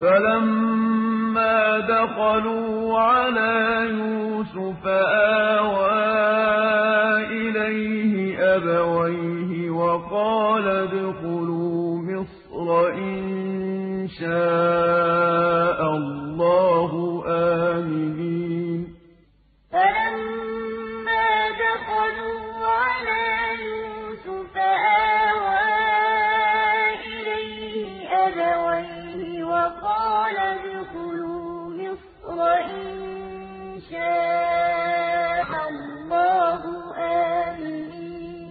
فَلَمَّا دَخَلُوا عَلَىٰ يُوسُفَ آوَىٰ إِلَيْهِ أَبَوَيْهِ وَقَالَ ادْخُلُوا مِصْرَ إِن شَاءَ اللَّهُ آمِنِينَ فَلَمَّا دَخَلُوا عَلَىٰ يُوسُفَ آوَىٰ إِلَيْهِ أَبَوَيْهِ